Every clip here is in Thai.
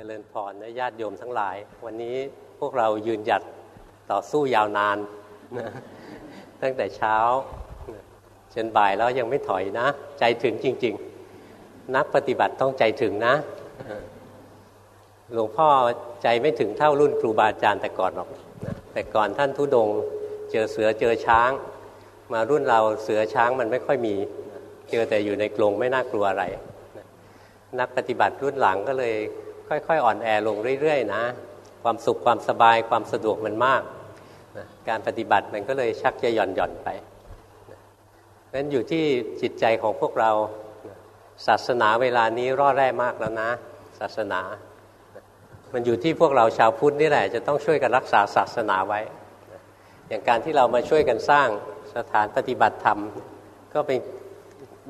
เจริญพรนะญาติโยมทั้งหลาย วันนี้พวกเรายืนหยัดต่อสู้ยาวนานนะตั้งแต่เช้าจนบ่ายแล้วยังไม่ถอยนะ ใจถึงจริง ๆ นักปฏิบัติต้องใจถึงนะ หลวงพ่อใจไม่ถึงเท่ารุ่นครูบาอาจารย์แต่ก่อนหรอกนะแต่ก่อนท่านทุดง เจอเสือเจอช้าง มารุ่นเราเสือช้างมันไม่ค่อยมี เจอแต่อยู่ในกรงไม่น่ากลัวอะไร นักปฏิบัติรุ่นหลังก็เลย ค่อยๆ อ่อนแอลงเรื่อยๆนะ ความสุขความสบายความสะดวกมันมากนะการปฏิบัติมันก็เลยชักจะหย่อนหย่อนไปนะนั้นอยู่ที่จิตใจของพวกเราศาสนาเวลานี้ร่อแร่มากแล้วนะ ศาสนา มันอยู่ที่พวกเราชาวพุทธนี่แหละ จะต้องช่วยกันรักษาศาสนาไว้ อย่างการที่เรามาช่วยกันสร้างสถานปฏิบัติธรรม ก็เป็น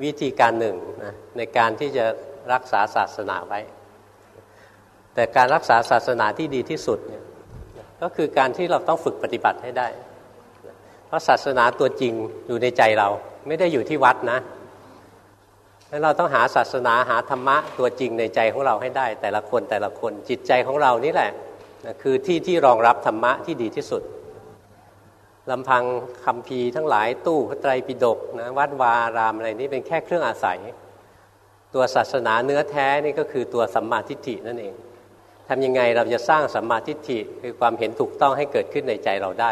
วิธีการหนึ่งนะในการที่จะรักษาศาสนาไว้ แต่การรักษาศาสนาที่ดีที่สุดเนี่ยก็คือการที่เราต้องฝึกปฏิบัติให้ได้ เพราะศาสนาตัวจริงอยู่ในใจเราไม่ได้อยู่ที่วัดนะแล้วเราต้องหาศาสนาหาธรรมะตัวจริงในใจของเราให้ได้ แต่ละคนแต่ละคนจิตใจของเรานี่แหละคือที่ที่รองรับธรรมะที่ดีที่สุดลำพังคำพีทั้งหลายตู้พระไตรปิฎกนะวัดวารามอะไรนี้เป็นแค่เครื่องอาศัย ตัวศาสนาเนื้อแท้นี่ก็คือตัวสัมมาทิฏฐินั่นเอง ทำยังไงเราจะสร้างสัมมาทิฏฐิคือความเห็นถูกต้องให้เกิดขึ้นในใจเราได้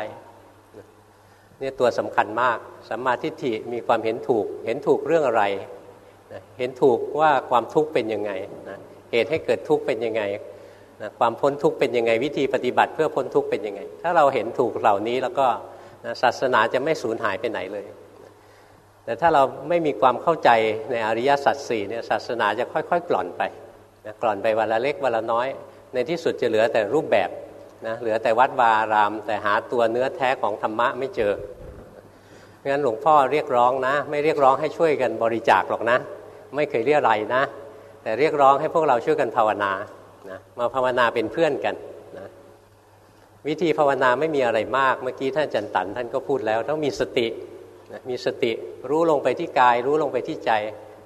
นี่ตัวสำคัญมากสัมมาทิฏฐิมีความเห็นถูก เห็นถูกเรื่องอะไร เห็นถูกว่าความทุกข์เป็นยังไงนะเหตุให้เกิดทุกข์เป็นยังไงนะความพ้นทุกข์เป็นยังไง วิธีปฏิบัติเพื่อพ้นทุกข์เป็นยังไง ถ้าเราเห็นถูกเหล่านี้แล้วก็นะศาสนาจะไม่สูญหายไปไหนเลย แต่ถ้าเราไม่มีความเข้าใจในอริยสัจสี่เนี่ยศาสนาจะค่อยๆ กล่อนไปนะกล่อนไปวันละเล็กวันละน้อย ในที่สุดจะเหลือแต่รูปแบบนะเหลือแต่วัดวาราม แต่หาตัวเนื้อแท้ของธรรมะไม่เจองั้นหลวงพ่อเรียกร้องนะ ไม่เรียกร้องให้ช่วยกันบริจาคหรอกนะ ไม่เคยเรียกอะไรนะ แต่เรียกร้องให้พวกเราช่วยกันภาวนานะมาภาวนาเป็นเพื่อนกันนะวิธีภาวนาไม่มีอะไรมาก เมื่อกี้ท่านจันตันท่านก็พูดแล้วต้องมีสตินะมีสติรู้ลงไปที่กาย รู้ลงไปที่ใจ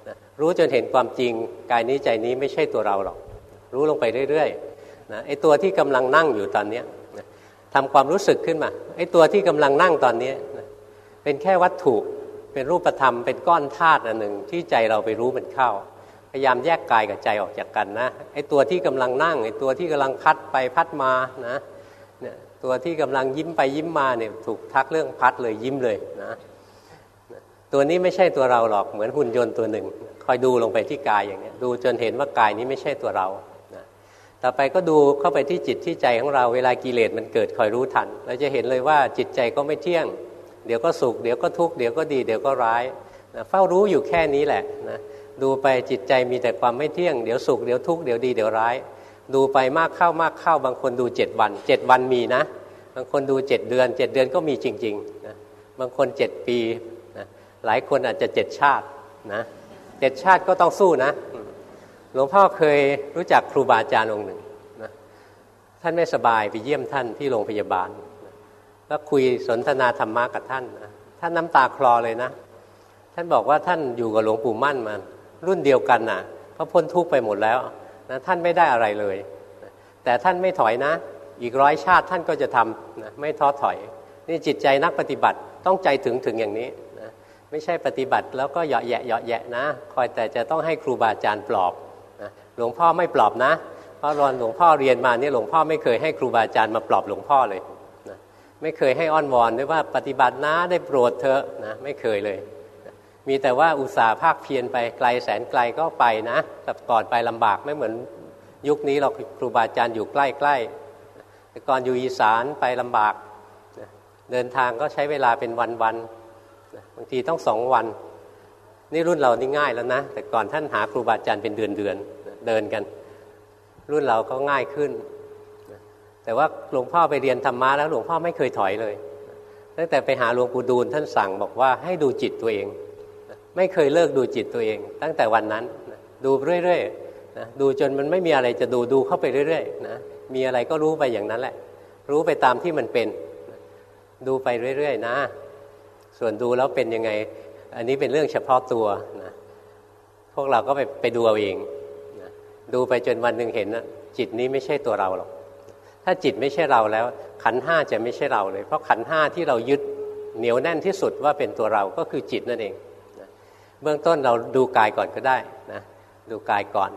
นะรู้จนเห็นความจริง กายนี้ใจนี้ไม่ใช่ตัวเราหรอก รู้ลงไปเรื่อยๆ นะไอ้ตัวที่กำลังนั่งอยู่ตอนนี้นะทำความรู้สึกขึ้นมาไอ้ตัวที่กำลังนั่งตอนนี้นะเป็นแค่วัตถุเป็นรูปธรรม เป็นก้อนธาตุอันหนึ่งที่ใจเราไปรู้มันเข้า พยายามแยกกายกับใจออกจากกันนะไอ้ตัวที่กำลังนั่งไอ้ตัวที่กำลังพัดไปพัดมานะเนี่ยตัวที่กำลังยิ้มไปยิ้มมาเนี่ยถูกทักเรื่องพัดเลยยิ้มเลยนะตัวนี้ไม่ใช่ตัวเราหรอกเหมือนหุ่นยนต์ตัวหนึ่ง คอยดูลงไปที่กายอย่างนี้ดูจนเห็นว่ากายนี้ไม่ใช่ตัวเรา ต่อไปก็ดูเข้าไปที่จิตที่ใจของเราเวลากิเลสมันเกิดคอยรู้ทัน เราจะเห็นเลยว่าจิตใจก็ไม่เที่ยง เดี๋ยวก็สุข เดี๋ยวก็ทุกข์เดี๋ยวก็ดีเดี๋ยวก็ร้ายนะเฝ้ารู้อยู่แค่นี้แหละนะดูไปจิตใจมีแต่ความไม่เที่ยง เดี๋ยวสุขเดี๋ยวทุกข์เดี๋ยวดีเดี๋ยวร้าย ดูไปมากเข้ามากเข้าบางคนดูเจ็ดวันเจ็ดวันมีนะ บางคนดูเจ็ดเดือนเจ็ดเดือนก็มีจริงๆนะบางคนเจ็ดปีนะหลายคนอาจจะเจ็ดชาตินะเจ็ดชาติก็ต้องสู้นะ หลวงพ่อเคยรู้จักครูบาอาจารย์องค์หนึ่งนะท่านไม่สบายไปเยี่ยมท่านที่โรงพยาบาลก็คุยสนทนาธรรมะกับท่านนะท่านน้ำตาคลอเลยนะ ท่านบอกว่าท่านอยู่กับหลวงปู่มั่นมารุ่นเดียวกันนะ่ะเพราะพ้นทุกข์ไปหมดแล้วนะท่านไม่ได้อะไรเลยแต่ท่านไม่ถอยนะ อีกร้อยชาติท่านก็จะทำนะไม่ท้อถอย นี่จิตใจนักปฏิบัติต้องใจถึงถึงอย่างนี้นะไม่ใช่ปฏิบัติแล้วก็เหยาะแยะเหยาะแยะนะ คอยแต่จะต้องให้ครูบาอาจารย์ปลอบ หลวงพ่อไม่ปลอบนะ เพราะรอนหลวงพ่อเรียนมาเนี่ยหลวงพ่อไม่เคยให้ครูบาอาจารย์มาปลอบหลวงพ่อเลยนะไม่เคยให้อ้อนวอนด้วยว่าปฏิบัตินะได้โปรดเธอนะไม่เคยเลยมีแต่ว่าอุตสาห์ภาคเพียรไปไกลแสนไกลก็ไปนะแต่ก่อนไปลำบากไม่เหมือนยุคนี้เราครูบาอาจารย์อยู่ใกล้ๆแต่ก่อนอยู่อีสานไปลำบากเดินทางก็ใช้เวลาเป็นวันๆบางทีต้องสองวันนี่รุ่นเรานี่ง่ายแล้วนะ แต่ก่อนท่านหาครูบาอาจารย์เป็นเดือนเดือน เดินกัน รุ่นเราก็ง่ายขึ้น แต่ว่าหลวงพ่อไปเรียนธรรมะแล้วหลวงพ่อไม่เคยถอยเลย ตั้งแต่ไปหาหลวงปู่ดูลท่านสั่งบอกว่าให้ดูจิตตัวเอง ไม่เคยเลิกดูจิตตัวเอง ตั้งแต่วันนั้นดูเรื่อยๆนะดูจนมันไม่มีอะไรจะดูดูเข้าไปเรื่อยๆนะมีอะไรก็รู้ไปอย่างนั้นแหละ รู้ไปตามที่มันเป็น ดูไปเรื่อยๆนะ ส่วนดูแล้วเป็นยังไง อันนี้เป็นเรื่องเฉพาะตัวนะพวกเราก็ไปไปดูเอาเอง ดูไปจนวันหนึ่งเห็นนะจิตนี้ไม่ใช่ตัวเราหรอกถ้าจิตไม่ใช่เราแล้ว ขันห้าจะไม่ใช่เราเลย เพราะขันห้าที่เรายึดเหนียวแน่นที่สุดว่าเป็นตัวเราก็คือจิตนั่นเองเบื้องต้นเราดูกายก่อนก็ได้นะดูกายก่อน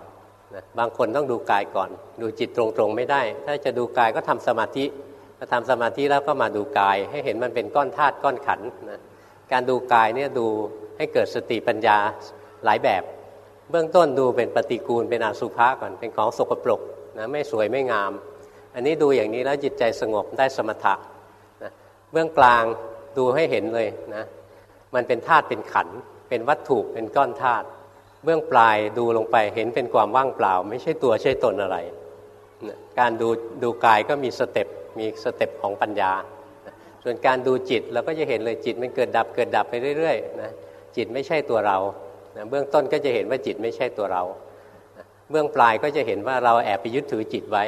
นะบางคนต้องดูกายก่อน ดูจิตตรงๆไม่ได้ ถ้าจะดูกายก็ทำสมาธิพอทำสมาธิแล้วก็มาดูกาย ให้เห็นมันเป็นก้อนธาตุก้อนขันนะการดูกายเนี่ยดูให้เกิดสติปัญญาหลายแบบ เบื้องต้นดูเป็นปฏิกูลเป็นอสุภะก่อนเป็นของสกปรกนะไม่สวยไม่งาม อันนี้ดูอย่างนี้แล้วจิตใจสงบได้สมถะนะเบื้องกลางดูให้เห็นเลยนะมันเป็นธาตุเป็นขันเป็นวัตถุเป็นก้อนธาตุเบื้องปลายดูลงไปเห็นเป็นความว่างเปล่า ไม่ใช่ตัวใช่ตนอะไรการดูดูกายก็มี step มี step ของปัญญา ส่วนการดูจิตเราก็จะเห็นเลยจิตมันเกิดดับเกิดดับไปเรื่อยๆนะจิตไม่ใช่ตัวเรา เบื้องต้นก็จะเห็นว่าจิตไม่ใช่ตัวเราเบื้องปลายก็จะเห็นว่าเราแอบไปยึดถือจิตไว้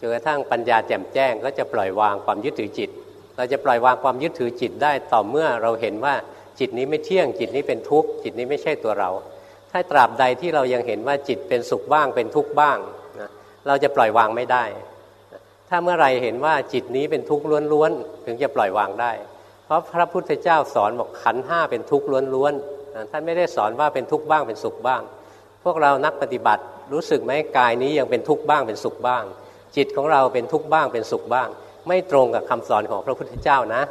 จนกระทั่งปัญญาแจ่มแจ้งก็จะปล่อยวางความยึดถือจิต เราจะปล่อยวางความยึดถือจิตได้ต่อเมื่อเราเห็นว่าจิตนี้ไม่เที่ยงจิตนี้เป็นทุกข์จิตนี้ไม่ใช่ตัวเรา ถ้าตราบใดที่เรายังเห็นว่าจิตเป็นสุขบ้างเป็นทุกข์บ้างนะเราจะปล่อยวางไม่ได้ ถ้าเมื่อไรเห็นว่าจิตนี้เป็นทุกข์ล้วนๆถึงจะปล่อยวางได้ เพราะพระพุทธเจ้าสอนบอกขันห้าเป็นทุกข์ล้วนๆ ท่านไม่ได้สอนว่าเป็นทุกข์บ้างเป็นสุขบ้าง พวกเรานักปฏิบัติรู้สึกไหมกายนี้ยังเป็นทุกข์บ้างเป็นสุขบ้าง จิตของเราเป็นทุกข์บ้างเป็นสุขบ้าง ไม่ตรงกับคำสอนของพระพุทธเจ้านะ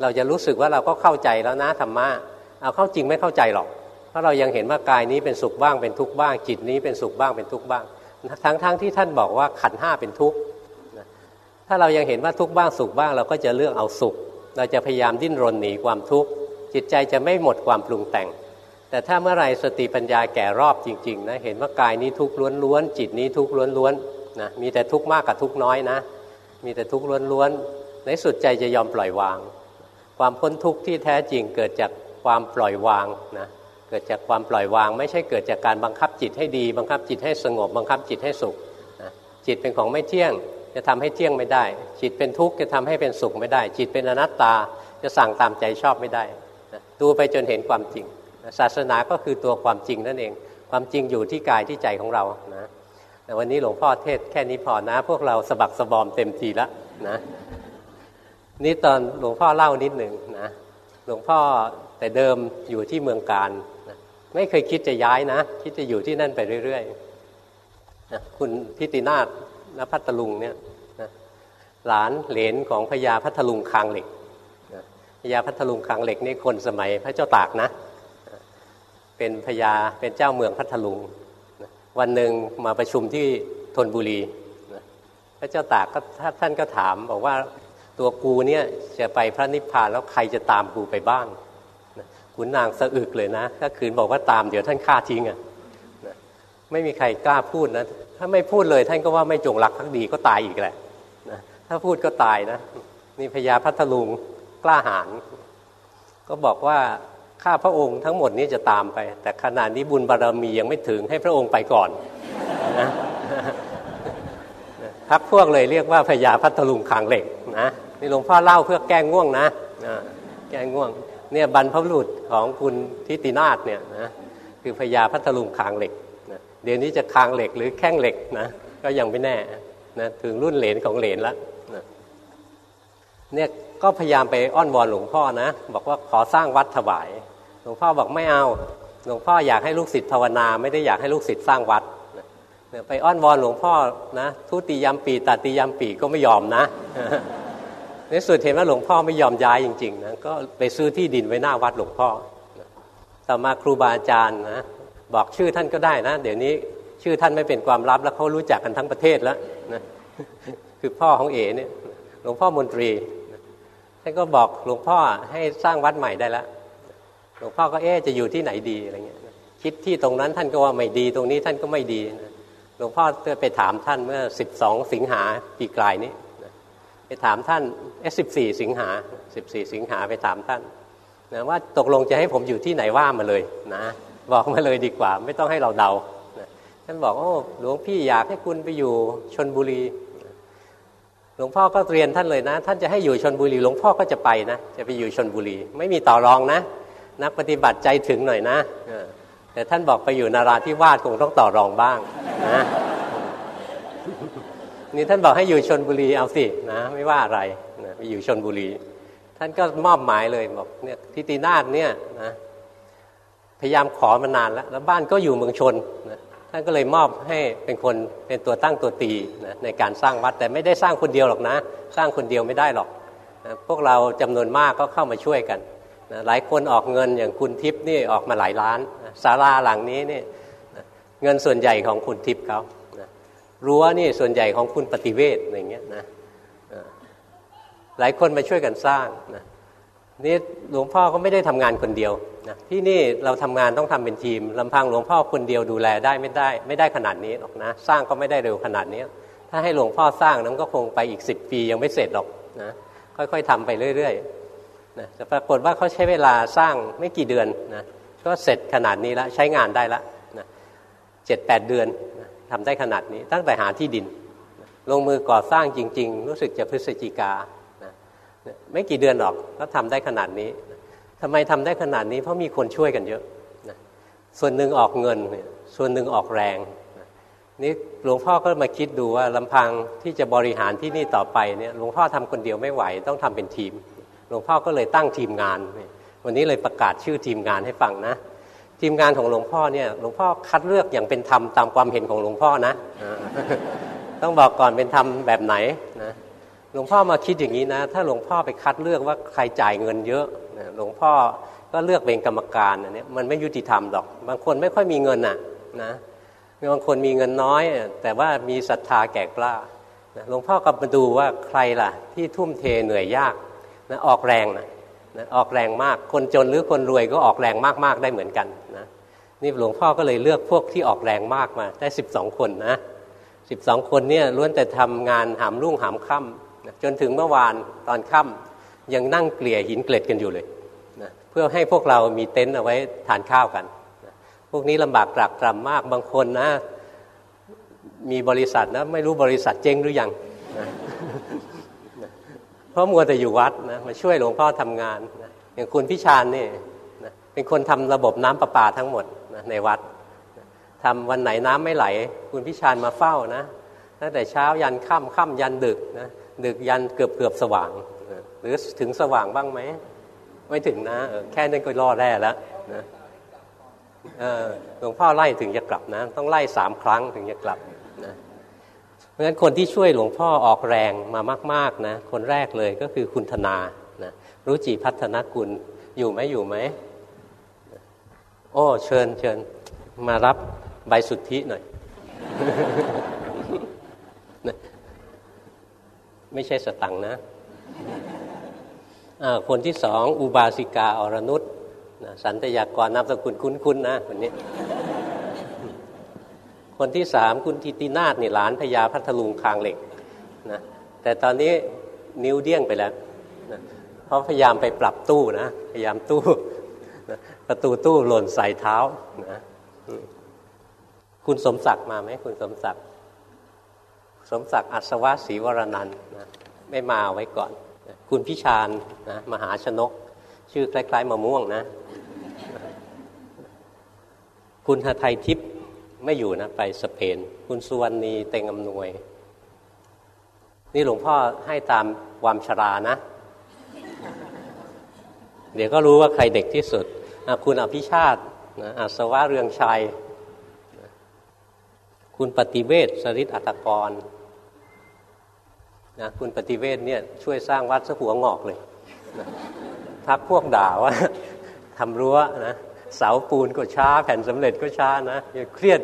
เราจะรู้สึกว่าเราก็เข้าใจแล้วนะธรรมะเอาเข้าจริงไม่เข้าใจหรอก เพราะเรายังเห็นว่ากายนี้เป็นสุขบ้างเป็นทุกข์บ้าง จิตนี้เป็นสุขบ้างเป็นทุกข์บ้าง ทั้งๆทที่ท่านบอกว่าขันห้าเป็นทุกข์ถ้าเรายังเห็นว่าทุกข์บ้างสุขบ้าง เราก็จะเลือกเอาสุข เราจะพยายามดิ้นรนหนีความทุกข์จิตใจจะไม่หมดความปรุงแต่ง แต่ถ้าเมื่อไรสติปัญญาแก่รอบจริงๆนะเห็นว่ากายนี้ทุกข์ล้วนๆจิตนี้ทุกข์ล้วนๆนะมีแต่ทุกข์มากกับทุกข์น้อยนะ มีแต่ทุกข์ล้วนๆในสุดใจจะยอมปล่อยวาง ความพ้นทุกข์ที่แท้จริงเกิดจากความปล่อยวางนะเกิดจากความปล่อยวาง ไม่ใช่เกิดจากการบังคับจิตให้ดี บังคับจิตให้สงบ บังคับจิตให้สุขนะจิตเป็นของไม่เที่ยง จะทำให้เที่ยงไม่ได้ จิตเป็นทุกข์จะทำให้เป็นสุขไม่ได้ จิตเป็นอนัตตาจะสั่งตามใจชอบไม่ได้นะดูไปจนเห็นความจริง ศาสนาก็คือตัวความจริงนั่นเอง ความจริงอยู่ที่กายที่ใจของเรานะแต่วันนี้หลวงพ่อเทศแค่นี้พอนะ พวกเราสบักสบอมเต็มทีแล้วนะนี่ตอนหลวงพ่อเล่านิดหนึ่งนะหลวงพ่อแต่เดิมอยู่ที่เมืองการนะไม่เคยคิดจะย้ายนะ คิดจะอยู่ที่นั่นไปเรื่อยๆนะคุณทิตินาถนพัทลุงเนี่ยนะหลานเหลนของพญาพัทลุงคางเหล็กนะพญาพัทลุงคางเหล็กนี่คนสมัยพระเจ้าตากนะ เป็นพญาเป็นเจ้าเมืองพัทลุง วันหนึ่งมาประชุมที่ธนบุรีพระเจ้าตากก็ท่านก็ถามบอกว่าตัวกูเนี่ยจะไปพระนิพพานแล้วใครจะตามกูไปบ้างขุนนางสะอึกเลยนะถ้าคืนบอกว่าตามเดี๋ยวท่านฆ่าทิ้งอะไม่มีใครกล้าพูดนะถ้าไม่พูดเลยท่านก็ว่าไม่จงรักทั้งดีก็ตายอีกแหละนะถ้าพูดก็ตายนะนี่พญาพัทลุงกล้าหาญก็บอกว่า ข้าพระองค์ทั้งหมดนี้จะตามไป แต่ขณะนี้บุญบารรมียังไม่ถึงให้พระองค์ไปก่อนนะพักพวกเลยเรียกว่าพญาพัทลุงคางเหล็กนะนี่หลวงพ่อเล่าเพื่อแก้ง่วงนะแก้ง่วงเนี่ยบรรพบุรุษของคุณทิตินาถเนี่ยนะคือพญาพัทลุงคางเหล็กนะเดี๋ยวนี้จะคางเหล็กหรือแข้งเหล็กนะก็ยังไม่แน่นะถึงรุ่นเหลนของเหลนแล้วนะเนี่ยก็พยายามไปอ้อนวอนหลวงพ่อนะ บอกว่าขอสร้างวัดถวาย หลวงพ่อบอกไม่เอา หลวงพ่ออยากให้ลูกศิษย์ภาวนา ไม่ได้อยากให้ลูกศิษย์สร้างวัดไปอ้อนวอนหลวงพ่อนะทุติยมปีตติยมปีก็ไม่ยอมนะในสุดเห็นว่าหลวงพ่อไม่ยอมย้ายจริงๆนะก็ไปซื้อที่ดินไว้หน้าวัดหลวงพ่อต่อมาครูบาอาจารย์นะบอกชื่อท่านก็ได้นะ เดี๋ยวนี้ชื่อท่านไม่เป็นความลับแล้วเขารู้จักกันทั้งประเทศแล้วนะคือพ่อของเอ๋เนี่ยหลวงพ่อมนตรีท่านก็บอกหลวงพ่อให้สร้างวัดใหม่ได้แล้ว หลวงพ่อก็เอ๊จะอยู่ที่ไหนดีอะไรเงี้ยคิดที่ตรงนั้นท่านก็ว่าไม่ดีตรงนี้ท่านก็ไม่ดีหลวงพ่อไปถามท่านเมื่อสิบสองสิงหาปีกลายนี้ไปถามท่านเอสิบสี่สิงหาสิบสี่สิงหาไปถามท่านนะว่าตกลงจะให้ผมอยู่ที่ไหนว่ามาเลยนะบอกมาเลยดีกว่า ไม่ต้องให้เราเดานะท่านบอกโอ้หลวงพี่อยากให้คุณไปอยู่ชนบุรี หลวงพ่อก็เรียนท่านเลยนะ ท่านจะให้อยู่ชนบุรี หลวงพ่อก็จะไปนะจะไปอยู่ชนบุรี ไม่มีต่อรองนะ นักปฏิบัติใจถึงหน่อยนะแต่ท่านบอกไปอยู่นาราธิวาสคงต้องต่อรองบ้างนะนี่ท่านบอกให้อยู่ชนบุรีเอาสินะไม่ว่าอะไรนะไปอยู่ชนบุรี ท่านก็มอบหมายเลยบอกเนี่ยทิตินาถเนี่ยนะพยายามขอมานานแล้วแล้วบ้านก็อยู่เมืองชนนะท่านก็เลยมอบให้เป็นคนเป็นตัวตั้งตัวตีนะในการสร้างวัดแต่ไม่ได้สร้างคนเดียวหรอกนะ สร้างคนเดียวไม่ได้หรอกนะพวกเราจำนวนมากก็เข้ามาช่วยกัน หลายคนออกเงินอย่างคุณทิพย์นี่ออกมาหลายล้านศาลาหลังนี้นี่เงินส่วนใหญ่ของคุณทิพย์เขารั้วนี่ส่วนใหญ่ของคุณปฏิเวทอะไรเงี้ยนะหลายคนมาช่วยกันสร้างนะนี่หลวงพ่อก็ไม่ได้ทำงานคนเดียวนะที่นี่เราทำงานต้องทำเป็นทีมลำพังหลวงพ่อคนเดียวดูแลได้ไม่ได้ ไม่ได้ขนาดนี้หรอกนะ สร้างก็ไม่ได้เร็วขนาดนี้ ถ้าให้หลวงพ่อสร้างนั้นก็คงไปอีกสิบปียังไม่เสร็จหรอกนะค่อยๆทำไปเรื่อย ๆ นะแต่ปรากฏว่าเขาใช้เวลาสร้างไม่กี่เดือนนะก็เสร็จขนาดนี้แล้วใช้งานได้ละนะเจ็ดแปดเดือนนะทำได้ขนาดนี้ ตั้งแต่หาที่ดินนะลงมือก่อสร้างจริง ๆ รู้สึกจะพฤศจิกานะไม่กี่เดือนหรอกก็ทำได้ขนาดนี้ทำไมทำได้ขนาดนี้เพราะมีคนช่วยกันเยอะนะส่วนหนึ่งออกเงิน ส่วนหนึ่งออกแรงนะนี่หลวงพ่อก็มาคิดดูว่าลำพังที่จะบริหารที่นี่ต่อไปเนี่ยหลวงพ่อทำคนเดียวไม่ไหวต้องทำเป็นทีม ลวงพ่อก็เลยตั้งทีมงาน วันนี้เลยประกาศชื่อทีมงานให้ฟังนะ ทีมงานของหลวงพ่อเนี่ยหลวงพ่อคัดเลือกอย่างเป็นธรรมตามความเห็นของหลวงพ่อนะ ต้องบอกก่อนเป็นธรรมแบบไหนนะหลวงพ่อมาคิดอย่างนี้นะ ถ้าหลวงพ่อไปคัดเลือกว่าใครจ่ายเงินเยอะหลวงพ่อก็เลือกเป็นกรรมการอันนี้มันไม่ยุติธรรมหรอก บางคนไม่ค่อยมีเงินอะนะบางคนมีเงินน้อย แต่ว่ามีศรัทธาแก่กล้าหลวงพ่อก็มาดูว่าใครล่ะ ที่ทุ่มเทเหนื่อยยาก นะออกแรงนะนะออกแรงมากคนจนหรือคนรวยก็ออกแรงมากๆได้เหมือนกันนะนี่หลวงพ่อก็เลยเลือกพวกที่ออกแรงมากมา ได้สิบสองคนนะสิบสองคนเนี่ยล้วนแต่ทำงานหามรุ่งหามค่ำจนถึงเมื่อวานตอนค่ำยังนั่งเกลี่ยหินเกล็ดกันอยู่เลยนะเพื่อให้พวกเรามีเต็นท์เอาไว้ทานข้าวกันนะพวกนี้ลำบากตรากตรำมากบางคนนะมีบริษัทนะไม่รู้บริษัทเจ๊งหรือยังนะ เพราะมัวแต่อยู่วัดนะมาช่วยหลวงพ่อทำงานนะอย่างคุณพิชานนี่นะเป็นคนทำระบบน้ำประปาทั้งหมดนะในวัดนะทำวันไหนน้ำไม่ไหล คุณพิชานมาเฝ้านะตั้งแต่เช้ายันค่ำค่ำยันดึกนะดึกยันเกือบเกือบสว่างนะหรือถึงสว่างบ้างไหมไม่ถึงนะแค่นั้นก็รอดแร่แล้วนะหลวงพ่อไล่ถึงจะกลับนะ ต้องไล่สามครั้งถึงจะกลับนะ เพราะฉะนั้นคนที่ช่วยหลวงพ่อออกแรงมามาก ๆนะ คนแรกเลยก็คือคุณธนานะรู้จีพัฒนกุลอยู่ไหมอยู่ไหมโอ้เชิญเชิญมารับใบสุทธิหน่อย ไม่ใช่สตังนะคนที่สองอุบาสิกาอรนุชสันตยากรนามสกุลคุ้นๆนะคนนี้ คนที่สามคุณทิตินาถนี่หลานพญาพัทลุงคางเหล็กนะแต่ตอนนี้นิ้วเดี้ยงไปแล้วนะเพราะพยายามไปปรับตู้นะพยายามตู้นะประตูตู้หล่นใส่เท้านะคุณสมศักดิ์มาไหมคุณสมศักดิ์สมศักดิ์อัศวะศรีวรนันนะไม่มาไว้ก่อนคุณพิชานนะมหาชนก ชื่อคล้าย ๆมะม่วงนะ คุณหทัยทิพย์ ไม่อยู่นะไปสเปน คุณสุวรรณีเต็งอำนวย นี่หลวงพ่อให้ตามความชรานะ เดี๋ยวก็รู้ว่าใครเด็กที่สุด คุณอภิชาตินะอัศวะเรืองชัย คุณปฏิเวศสริตอัตกรนะคุณปฏิเวทเนี่ยช่วยสร้างวัดสหัวงอกเลยนะพักพวกด่าว่าทำรั้วนะ เสาปูนก็ช้า แผ่นสำเร็จก็ช้านะเครียด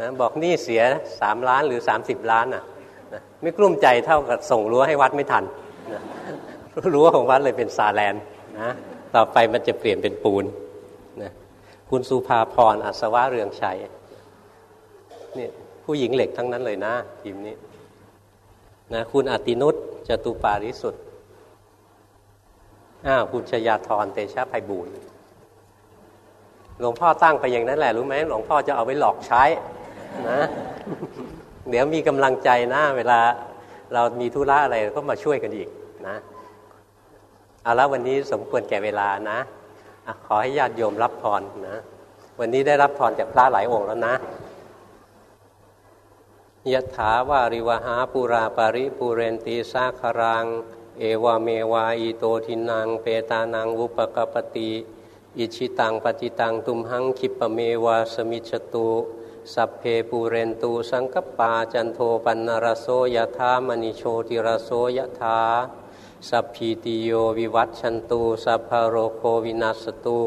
นะบอกนี่เสียสามล้านหรือสามสิบล้านนะนะไม่กลุ้มใจเท่ากับส่งรั้วให้วัดไม่ทันนะรั้วของวัดเลยเป็นซาแลนนะต่อไปมันจะเปลี่ยนเป็นปูนนะคุณสุภาพรอัศวะเรืองชัยนี่ผู้หญิงเหล็กทั้งนั้นเลยนะทีมนี้นะคุณอตินุตจตุปาริสุทธิ์อ้าวคุณชยาธรเตชะไพบูล หลวงพ่อตั้งไปอย่างนั้นแหละรู้ไหมหลวงพ่อจะเอาไว้หลอกใช้นะเดี๋ยวมีกำลังใจนะ เวลาเรามีธุระอะไรก็มาช่วยกันอีกนะเอาละวันนี้สมควรแก่เวลานะอะขอให้ญาติโยมรับพรนะ วันนี้ได้รับพรจากพระหลายองค์แล้วนะยะถาวาริวะหาปูราปะริปูเรนติ สาคะรัง เอวะเมวะ อิโตทินนัง เปตานังอุปะกัปปะติ อิจฉิตังปัตถิตังตุมหัง ขิปปะเมวะ สะมิชฌะตุ สัพเพปูเรนตุ สังกัปปาจันโทปัณณะระโสยะถา มะณิโชติระโสยะถาสัพพีติโยวิวัตชันตูสัพพโรโควินัสตู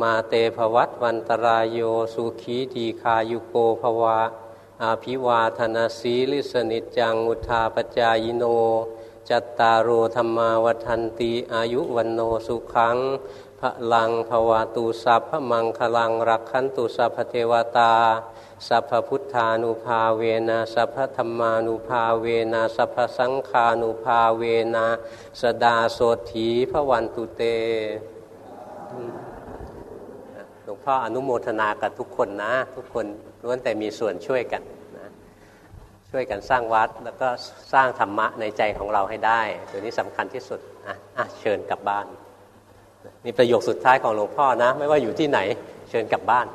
มาเตภวัตวันตรายโยสุขีทีคายุโกภวาอาภิวาธนาสีลิสนิจังอุทาปจายโน จัตตารโธรรมาวันติอายุวันโนสุขัง พระลังภวาตูสัพพมังคลังรักขันตุสัพเทวตา สัพพุทธานุภาเวนะสัพพธรรมานุภาเวนะสัพพสังฆานุภาเวนะสดาโสถีพระวันตุเตหลวงพ่ออนุโมทนากับทุกคนนะ ทุกคนล้วนแต่มีส่วนช่วยกันนะช่วยกันสร้างวัดแล้วก็สร้างธรรมะในใจของเราให้ได้ ตัวนี้สำคัญที่สุดอะอะเชิญกลับบ้าน นี่ประโยคสุดท้ายของหลวงพ่อนะ ไม่ว่าอยู่ที่ไหน เชิญกลับบ้าน